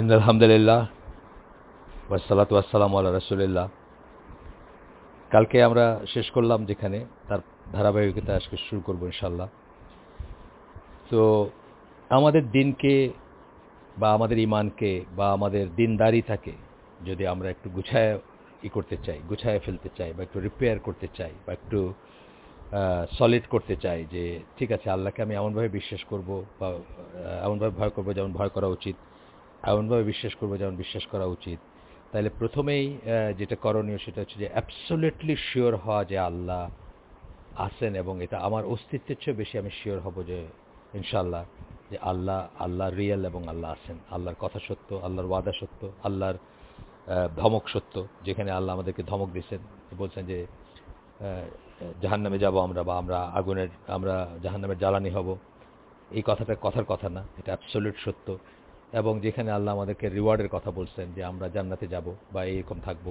In আলহামদুলিল্লাহ ওয়াসালাত ওয়াসালাম আল্লাহ রসুলিল্লাহ কালকে আমরা শেষ করলাম যেখানে, তার ধারাবাহিকতা আজকে শুরু করব ইনশাল্লাহ তো আমাদের দিনকে বা আমাদের ইমানকে বা আমাদের দিনদারি থাকে, যদি আমরা একটু গুছায় ই করতে চাই, গুছায় ফেলতে চাই, বা একটু রিপেয়ার করতে চাই, বা একটু সলিড করতে চাই যে, ঠিক আছে, আল্লাহকে আমি এমনভাবে বিশ্বাস করব বা এমনভাবে ভয় করব যেমন ভয় করা উচিত। এমনভাবে বিশ্বাস করব যেমন বিশ্বাস করা উচিত। তাহলে প্রথমেই যেটা করণীয় সেটা হচ্ছে যে অ্যাবসোলেটলি শিওর হওয়া যে আল্লাহ আছেন এবং এটা আমার অস্তিত্বের চেয়ে বেশি আমি শিওর হব যে ইনশাল্লাহ যে আল্লাহ আল্লাহ রিয়েল এবং আল্লাহ আছেন। আল্লাহর কথা সত্য, আল্লাহর ওয়াদা সত্য, আল্লাহর ধমক সত্য, যেখানে আল্লাহ আমাদেরকে ধমক দিয়েছেন। বলছেন যে জাহান নামে যাব আমরা বা আমরা আগুনের, আমরা জাহান নামের জ্বালানি হব। এই কথাটা কথার কথা না, এটা অ্যাবসোলিউট সত্য। এবং যেখানে আল্লাহ আমাদেরকে রিওয়ার্ডের কথা বলছেন যে আমরা জান্নাতে যাব বা এইরকম থাকব।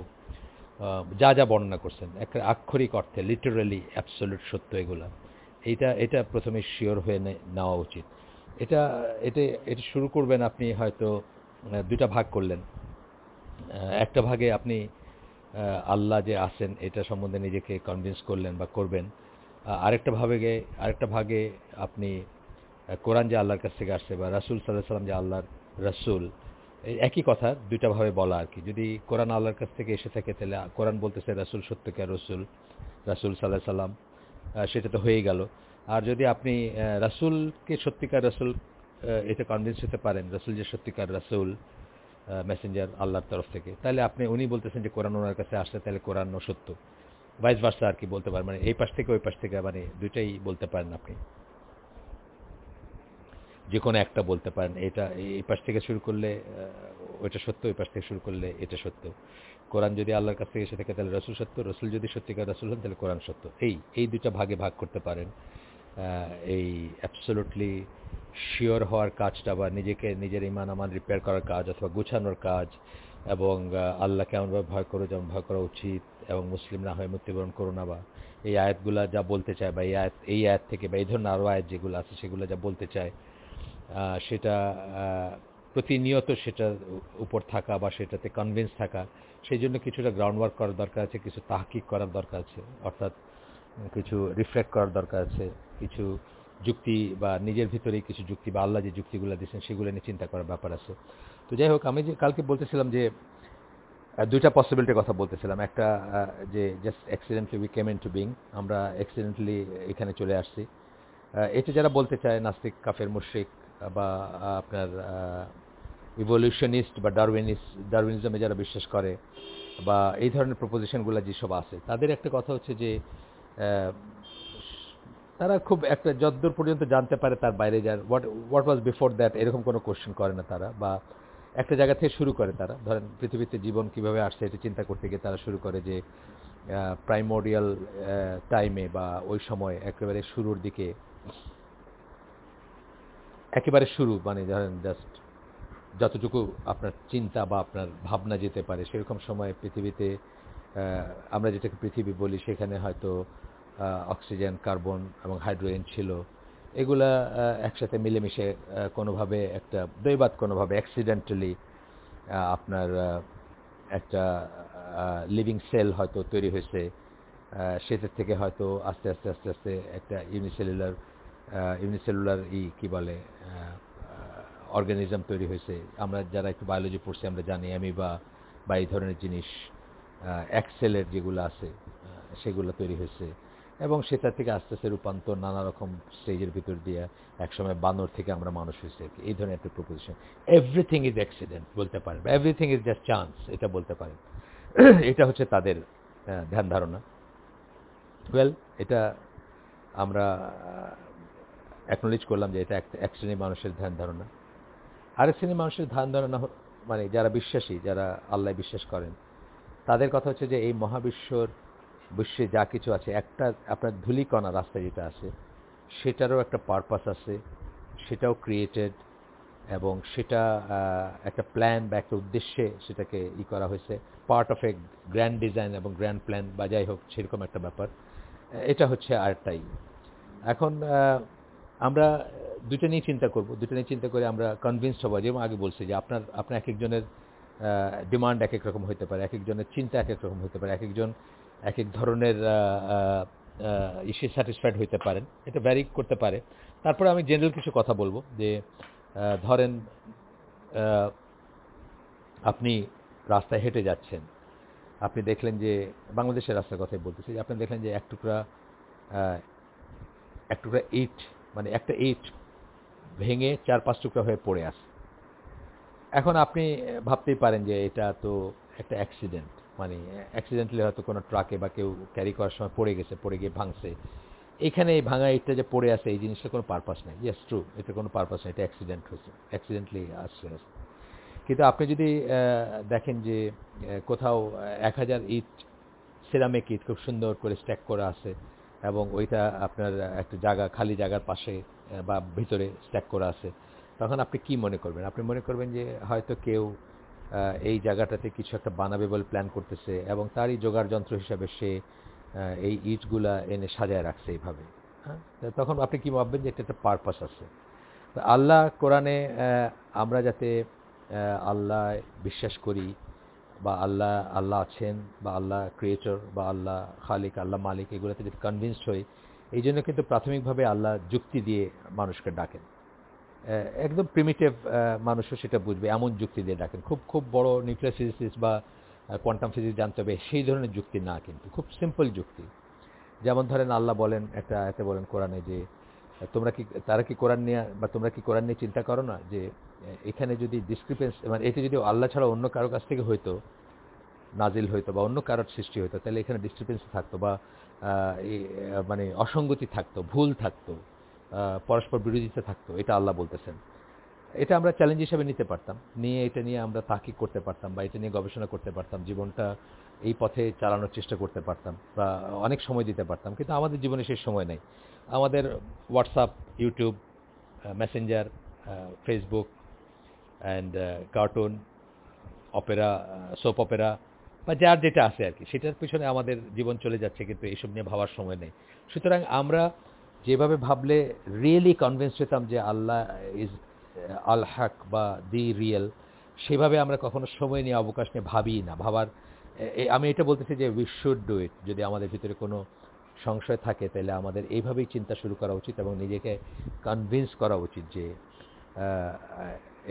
যা যা বর্ণনা করছেন, একটা আক্ষরিক অর্থে লিটারালি অ্যাবসোলিউট সত্য এগুলা। এইটা, এটা প্রথমে শিওর হয়ে নেওয়া উচিত। এটা এটা এটা শুরু করবেন আপনি হয়তো দুটা ভাগ করলেন। একটা ভাগে আপনি আল্লাহ যে আছেন, এটা সম্বন্ধে নিজেকে কনভিন্স করলেন বা করবেন। আরেকটা ভাগে আরেকটা ভাগে আপনি কোরআন যে আল্লাহর কাছ থেকে আসছে বা রাসুল সাল্লাহ সাল্লাম যে আল্লাহর রাসুল। একই কথা দুইটাভাবে বলা আর কি। যদি কোরআন আল্লাহর কাছ থেকে এসে থাকে তাহলে কোরআন বলতেছে রাসুল সত্যকার রসুল? রাসুল সাল্লাহ সাল্লাম। সেটা তো হয়েই গেল। আর যদি আপনি রাসুলকে সত্যিকার রাসুল এটা কনভিন্স হতে পারেন, রাসুল যে সত্যিকার রাসুল মেসেঞ্জার আল্লাহর তরফ থেকে, তাহলে আপনি, উনি বলতেছেন যে কোরআন ওনার কাছে আসছে তাহলে কোরআনও সত্য। ভাইস ভার্সা আর কি বলতে পারেন। মানে এই পাশ থেকে, ওই পাশ থেকে মানে দুইটাই বলতে পারেন আপনি। যে কোনো একটা বলতে পারেন, এটা এই পাশ থেকে শুরু করলে ওইটা সত্য ওই পাশ থেকে শুরু করলে এটা সত্য। কোরআন যদি আল্লাহর কাছ থেকে এসে থাকে, তাহলে রসুল সত্য, রসুল যদি সত্যিকার রসুল হন, তাহলে কোরআন সত্য। এই এই দুটা ভাগে ভাগ করতে পারেন। এই অ্যাবসোলুটলি শিওর হওয়ার কাজটা বা নিজেকে, নিজের ইমান আমান রিপেয়ার করার কাজ অথবা গুছানোর কাজ এবং আল্লাহকে এমনভাবে ভয় করো যেমন ভয় করা উচিত এবং মুসলিম না হয়ে মৃত্যুবরণ করো না বা এই আয়াতগুলা যা বলতে চায় বা এই আয়াত এই আয়াত থেকে বা এই ধরনের আরও আয়াত যেগুলো আছে, সেগুলো যা বলতে চায় সেটা প্রতিনিয়ত সেটার উপর থাকা বা সেটাতে কনভিন্স থাকা, সেই জন্য কিছুটা গ্রাউন্ড ওয়ার্ক করার দরকার আছে, কিছু তাহকিক করার দরকার আছে, অর্থাৎ কিছু রিফ্লেক্ট করার দরকার আছে, কিছু যুক্তি বা নিজের ভিতরেই কিছু যুক্তি বা আল্লাহ যে যুক্তিগুলো দিয়েছেন সেগুলো নিয়ে চিন্তা করার ব্যাপার আছে। তো যাই হোক, আমি যে কালকে বলতেছিলাম যে দুইটা পসিবিলিটির কথা বলতেছিলাম। একটা যে just accidentally we came into being আমরা অ্যাক্সিডেন্টলি এখানে চলে আসছি। এটা যারা বলতে চায়, নাস্তিক, কাফের, মুশ্রিক বা আপনার ইভলিউশনিস্ট বা ডারউইনিস্ট ডারউইনিজমে যারা বিশ্বাস করে বা এই ধরনের প্রপোজিশনগুলো যেসব আছে, তাদের একটা কথা হচ্ছে যে তারা খুব একটা যদ্দূর পর্যন্ত জানতে পারে তার বাইরে যার what what was before that এরকম কোনো কোশ্চেন করে না তারা বা একটা জায়গা থেকে শুরু করে তারা। ধরেন পৃথিবীতে জীবন কীভাবে আসছে এটা চিন্তা করতে গিয়ে তারা শুরু করে যে প্রাইমোরিয়াল টাইমে বা ওই সময় একেবারে শুরুর দিকে একেবারে শুরু মানে ধরেন জাস্ট যতটুকু আপনার চিন্তা বা আপনার ভাবনা যেতে পারে, সেরকম সময় পৃথিবীতে আমরা যেটাকে পৃথিবী বলি, সেখানে হয়তো অক্সিজেন কার্বন এবং হাইড্রোজেন ছিল। এগুলা একসাথে মিলেমিশে কোনোভাবে একটা দৈবাত কোনোভাবে অ্যাক্সিডেন্টালি আপনার একটা লিভিং সেল হয়তো তৈরি হয়েছে। সেটার থেকে হয়তো আস্তে আস্তে আস্তে আস্তে একটা ইউনিসেলুলার ইউনিসেলুলার ই কি বলে অর্গানিজম তৈরি হয়েছে। আমরা যারা একটু বায়োলজি পড়ছি, আমরা জানি অ্যামিবা বা এই ধরনের জিনিস অ্যাক্সেলের যেগুলো আছে সেগুলো তৈরি হয়েছে। এবং সেটা থেকে আস্তে আস্তে রূপান্তর, নানা রকম স্টেজের ভিতর দিয়ে একসময় বানর থেকে আমরা মানুষ হয়েছে এই ধরনের একটা প্রপোজিশন এভরিথিং ইজ অ্যাক্সিডেন্ট বলতে পারেন। এভরিথিং ইজ জাস্ট চান্স এটা বলতে পারেন। এটা হচ্ছে তাদের ধ্যান ধারণা। ওয়েল এটা আমরা অ্যাকনোলেজ করলাম যে এটা এক শ্রেণির মানুষের ধ্যান ধারণা। আরেক শ্রেণির মানুষের ধ্যান ধারণা মানে যারা বিশ্বাসী, যারা আল্লাহ বিশ্বাস করেন, তাদের কথা হচ্ছে যে এই মহাবিশ্বর বিশ্বে যা কিছু আছে, একটা আপনার ধুলিকণা রাস্তায় যেটা আছে, সেটারও একটা পারপাস আছে, সেটাও ক্রিয়েটেড এবং সেটা একটা প্ল্যান বা একটা উদ্দেশ্যে সেটাকে ই করা হয়েছে part of a grand design এবং গ্র্যান্ড প্ল্যান বা যাই হোক, সেরকম একটা ব্যাপার। এটা হচ্ছে আরেকটাই এখন আমরা দুটো নিয়ে চিন্তা করব। দুটো নিয়ে চিন্তা করে আমরা কনভিন্সড হব। যেমন আগে বলছি যে আপনার আপনার এক একজনের ডিমান্ড এক এক রকম হতে পারে এক একজনের চিন্তা এক এক রকম হতে পারে এক একজন এক এক ধরনের ইসে স্যাটিসফাইড হতে পারেন। এটা ভ্যারি করতে পারে। তারপরে আমি জেনারেল কিছু কথা বলব যে ধরেন আপনি রাস্তায় হেঁটে যাচ্ছেন। আপনি দেখলেন যে, বাংলাদেশের রাস্তার কথাই বলতেছি আপনি দেখলেন যে এক টুকরা এক টুকরা ইট মানে একটা ইট ভেঙে চার পাঁচ টুকরা হয়ে পড়ে আসে এখন আপনি ভাবতেই পারেন যে এটা তো একটা অ্যাক্সিডেন্ট মানে অ্যাক্সিডেন্টলি হয়তো কোনো ট্রাকে বা কেউ ক্যারি করার সময় পড়ে গেছে, পড়ে গিয়ে ভাঙছে। এখানে এই ভাঙা ইটটা যে পড়ে আছে, এই জিনিসটা কোনো পারপাস নেই। ইয়েস ট্রু এটা কোনো পারপাস নেই, এটা অ্যাক্সিডেন্ট হয়েছে অ্যাক্সিডেন্টলি আসছে কিন্তু আপনি যদি দেখেন যে কোথাও এক হাজার ইট সেরামিক ইট খুব সুন্দর করে স্ট্যাক করা আছে এবং ওইটা আপনার একটা জায়গা, খালি জায়গার পাশে বা ভিতরে স্ট্যাক করা আছে। তখন আপনি কি মনে করবেন? আপনি মনে করবেন যে হয়তো কেউ এই জায়গাটাতে কিছু একটা বানাবে বলে প্ল্যান করতেছে এবং তারই জোগাড় যন্ত্র হিসাবে সে এই ইটগুলা এনে সাজায় রাখছে এইভাবে। হ্যাঁ? তখন আপনি কি ভাববেন যে এটা একটা পারপাস আছে? আল্লাহ কোরআনে আমরা যাতে আল্লাহ বিশ্বাস করি বা আল্লাহ আল্লাহ আছেন বা আল্লাহ ক্রিয়েটর বা আল্লাহ খালিক, আল্লাহ মালিক, এগুলোতে যদি কনভিন্সড হই, এই জন্য কিন্তু প্রাথমিকভাবে আল্লাহ যুক্তি দিয়ে মানুষকে ডাকেন। একদম প্রিমিটিভ মানুষও সেটা বুঝবে, এমন যুক্তি দিয়ে ডাকেন। খুব খুব বড় নিউক্লিয়ার ফিজিক্স বা কোয়ান্টাম ফিজিক্স জানতে হবে, সেই ধরনের যুক্তি না কিন্তু, খুব সিম্পল যুক্তি। যেমন ধরেন আল্লাহ বলেন, একটা এতে বলেন কোরআনে যে তোমরা কি, তারা কি কোরআন নিয়ে, বা তোমরা কি কোরআন নিয়ে চিন্তা করো না যে, এখানে যদি ডিসক্রিপেন্স মানে এটি যদি আল্লাহ ছাড়া অন্য কারও কাছ থেকে হইতো, নাজিল হইতো বা অন্য কারোর সৃষ্টি হইতো, তাহলে এখানে ডিসক্রিপেন্সি থাকতো বা মানে অসঙ্গতি থাকতো, ভুল থাকতো পরস্পর বিরোধিতা থাকতো, এটা আল্লাহ বলতেছেন। এটা আমরা চ্যালেঞ্জ হিসেবে নিতে পারতাম। নিয়ে এটা নিয়ে আমরা তাকিক করতে পারতাম বা এটা নিয়ে গবেষণা করতে পারতাম। জীবনটা এই পথে চালানোর চেষ্টা করতে পারতাম বা অনেক সময় দিতে পারতাম, কিন্তু আমাদের জীবনে সেই সময় নেই। আমাদের WhatsApp YouTube Messenger Facebook and cartoon opera soap opera বা যার যেটা আছে আর কি, সেটার পিছনে আমাদের জীবন চলে যাচ্ছে কিন্তু এইসব নিয়ে ভাবার সময় নেই। সুতরাং আমরা যেভাবে ভাবলে রিয়েলি কনভিন্স হতাম যে আল্লাহ ইজ আল হাক বা দি রিয়েল সেভাবে আমরা কখনো সময় নিয়ে, অবকাশ নিয়ে ভাবি না। ভাবার আমি এটা বলতেছি যে উই শুড ডু ইট যদি আমাদের ভিতরে কোনো সংশয় থাকে, তাহলে আমাদের এইভাবেই চিন্তা শুরু করা উচিত এবং নিজেকে কনভিন্স করা উচিত যে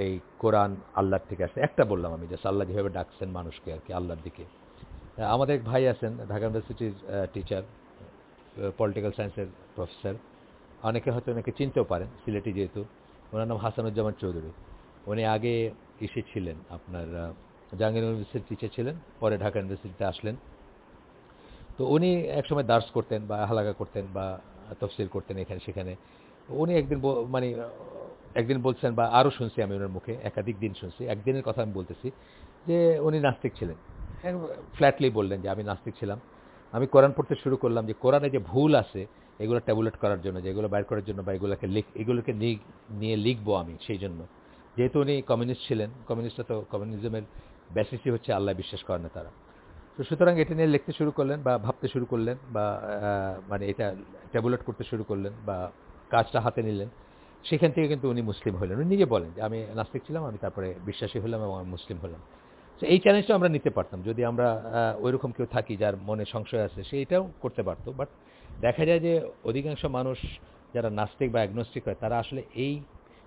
এই কোরআন আল্লাহর থেকে আসছে। একটা বললাম আমি জাস্ট আল্লাহ যেভাবে ডাকছেন মানুষকে আর কি, আল্লাহর দিকে। আমাদের এক ভাই আছেন, ঢাকা ইউনিভার্সিটির টিচার পলিটিক্যাল সায়েন্সের প্রফেসর অনেকে হয়তো অনেকে চিনতেও পারেন, সিলেটি যেহেতু। ওনার নাম হাসানুজ্জামান চৌধুরী। উনি আগে ইসে ছিলেন আপনার জাহাঙ্গীর ইউনিভার্সিটির টিচার ছিলেন, পরে ঢাকা ইউনিভার্সিটিতে আসলেন। তো উনি একসময় দার্স করতেন বা হালাকা করতেন বা তফসিল করতেন এখানে সেখানে। উনি একদিন মানে একদিন বলছেন বা আরও শুনছি আমি ওনার মুখে, একাধিক দিন শুনছি। একদিনের কথা আমি বলতেছি যে উনি নাস্তিক ছিলেন। ফ্ল্যাটলি বললেন যে আমি নাস্তিক ছিলাম। আমি কোরআন পড়তে শুরু করলাম যে কোরআনে যে ভুল আছে, এগুলো ট্যাবলেট করার জন্য, যে এগুলো বাইর করার জন্য বা এগুলোকে লিখ, এগুলোকে নিয়ে লিখব আমি সেই জন্য। যেহেতু উনি কমিউনিস্ট ছিলেন কমিউনিস্টরা তো কমিউনিজমের বেসিসই হচ্ছে আল্লাহ বিশ্বাস করেন তারা। তো সুতরাং এটা নিয়ে লিখতে শুরু করলেন বা ভাবতে শুরু করলেন বা মানে এটা ট্যাবুলেট করতে শুরু করলেন বা কাজটা হাতে নিলেন, সেখান থেকে কিন্তু উনি মুসলিম হলেন। উনি নিজে বলেন যে, আমি নাস্তিক ছিলাম, আমি তারপরে বিশ্বাসী হলাম এবং আমি মুসলিম হলাম। তো এই চ্যালেঞ্জটা আমরা নিতে পারতাম। যদি আমরা ওইরকম কেউ থাকি যার মনে সংশয় আছে, সে এটাও করতে পারতো। বাট দেখা যায় যে অধিকাংশ মানুষ যারা নাস্তিক বা অ্যাগনস্টিক হয়, তারা আসলে এই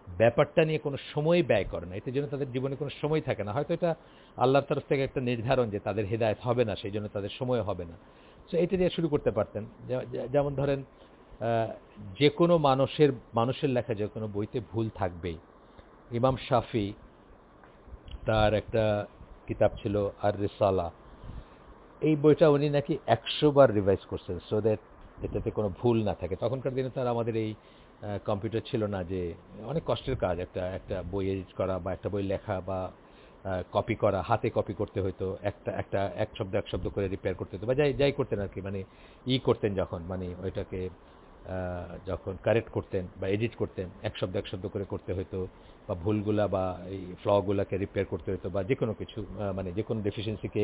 ব্যাপারটা নিয়ে কোনো সময় ব্যয় করে না। এটার জন্য তাদের জীবনে কোনো সময় থাকে না। হয়তো এটা আল্লাহর তরফ থেকে একটা নির্ধারণ যে তাদের হেদায়ত হবে না, সেই জন্য তাদের সময় হবে না। সো এটা দিয়ে শুরু করতে পারতেন। যেমন ধরেন যে কোনো মানুষের মানুষের লেখা যে কোনো বইতে ভুল থাকবেই। ইমাম শাফি তার একটা কিতাব ছিল আর রিসালা এই বইটা উনি নাকি একশো বার রিভাইজ করছেন সো দ্যাট এটাতে কোনো ভুল না থাকে। তখনকার দিনে তার আমাদের এই কম্পিউটার ছিল না যে অনেক কষ্টের কাজ, একটা একটা বই এডিট করা বা একটা বই লেখা বা কপি করা, হাতে কপি করতে হতো একটা একটা, এক শব্দ এক শব্দ করে রিপেয়ার করতে হতো বা যাই যাই করতেন আর কি মানে ই করতেন যখন মানে ওইটাকে যখন কারেক্ট করতেন বা এডিট করতেন, এক শব্দ এক শব্দ করে করতে হতো বা ভুলগুলা বা এই ফ্লগুলাকে রিপেয়ার করতে হতো বা যে কোনো কিছু মানে যে কোনো ডেফিসিয়েন্সিকে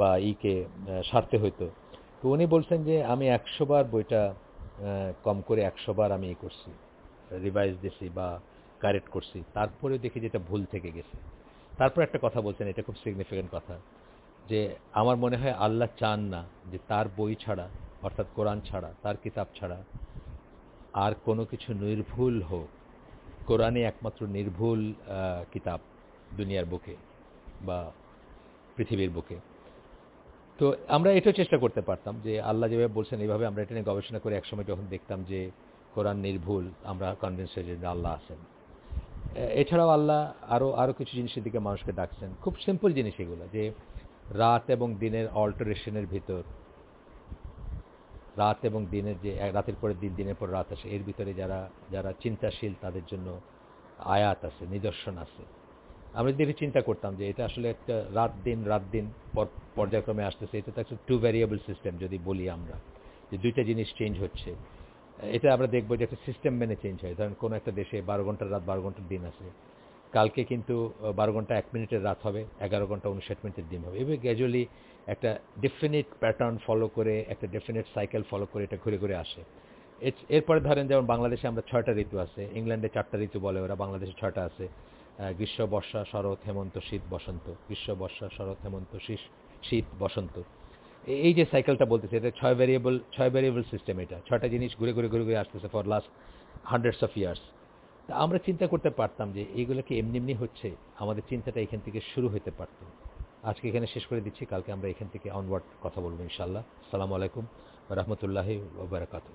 বা ইকে সারতে হতো তো উনি বলছেন যে আমি একশোবার বইটা কম করে একশো বার আমি ই করছি রিভাইজ দিছি বা কারেক্ট করছি। তারপরে দেখি যে এটা ভুল থেকে গেছে। তারপর একটা কথা বলছেন, এটা খুব সিগনিফিক্যান্ট কথা, যে আমার মনে হয় আল্লাহ চান না যে তার বই ছাড়া, অর্থাৎ কোরআন ছাড়া, তার কিতাব ছাড়া আর কোনো কিছু নির্ভুল হোক। কোরআনে একমাত্র নির্ভুল কিতাব দুনিয়ার বুকে বা পৃথিবীর বুকে। তো আমরা এটাও চেষ্টা করতে পারতাম যে আল্লাহ যেভাবে বলছেন, এইভাবে আমরা এটা নিয়ে গবেষণা করে একসময় যখন দেখতাম যে কোরআন নির্ভুল, আমরা কনভিন্স হয়ে যে আল্লাহ আছেন। এছাড়াও আল্লাহ আরও আরও কিছু জিনিসের দিকে মানুষকে ডাকছেন। খুব সিম্পল জিনিস এগুলো, যে রাত এবং দিনের অল্টারেশনের ভিতর, রাত এবং দিনের যে রাতের পরে দিন, দিনের পর রাত আসে, এর ভিতরে যারা যারা চিন্তাশীল তাদের জন্য আয়াত আছে, নিদর্শন আছে। আমরা যদি চিন্তা করতাম যে এটা আসলে একটা রাত দিন রাত দিন পর- পর্যায়ক্রমে আসতেছে, এটা তো একটা টু ভ্যারিয়েবল সিস্টেম যদি বলি আমরা, যে দুইটা জিনিস চেঞ্জ হচ্ছে। এটা আমরা দেখব যে একটা সিস্টেম মেনে চেঞ্জ হয়। ধরেন কোনো একটা দেশে বারো ঘণ্টার রাত, বারো ঘণ্টার দিন আছে। কালকে কিন্তু বারো ঘণ্টা এক মিনিটের রাত হবে, এগারো ঘণ্টা উনষাট মিনিটের দিন হবে। এভাবে গ্র্যাজুয়ালি একটা ডেফিনিট প্যাটার্ন ফলো করে, একটা ডেফিনিট সাইকেল ফলো করে এটা ঘুরে ঘুরে আসে। এর- এরপরে ধরেন যেমন বাংলাদেশে আমরা ছয়টা ঋতু আছে, ইংল্যান্ডে চারটা ঋতু বলে ওরা বাংলাদেশে ছয়টা আছে। গ্রীষ্ম বর্ষা শরৎ, হেমন্ত, শীত, বসন্ত। গ্রীষ্ম বর্ষা শরৎ, হেমন্ত শীত শীত, বসন্ত। এই যে সাইকেলটা বলতেছে, এটা ছয় ভ্যারিয়েবল ছয় ভ্যারিয়েবল সিস্টেম এটা। ছয়টা জিনিস ঘুরে ঘুরে ঘুরে ঘুরে আসতেছে for last hundreds of years তা আমরা চিন্তা করতে পারতাম যে এইগুলো কি এমনি এমনি হচ্ছে? আমাদের চিন্তাটা এখান থেকে শুরু হতে পারতো। আজকে এখানে শেষ করে দিচ্ছি, কালকে আমরা এখান থেকে অনওয়ার্ড কথা বলব ইনশাল্লাহ সালামু আলাইকুম রহমতুল্লাহি ওবরাকাতু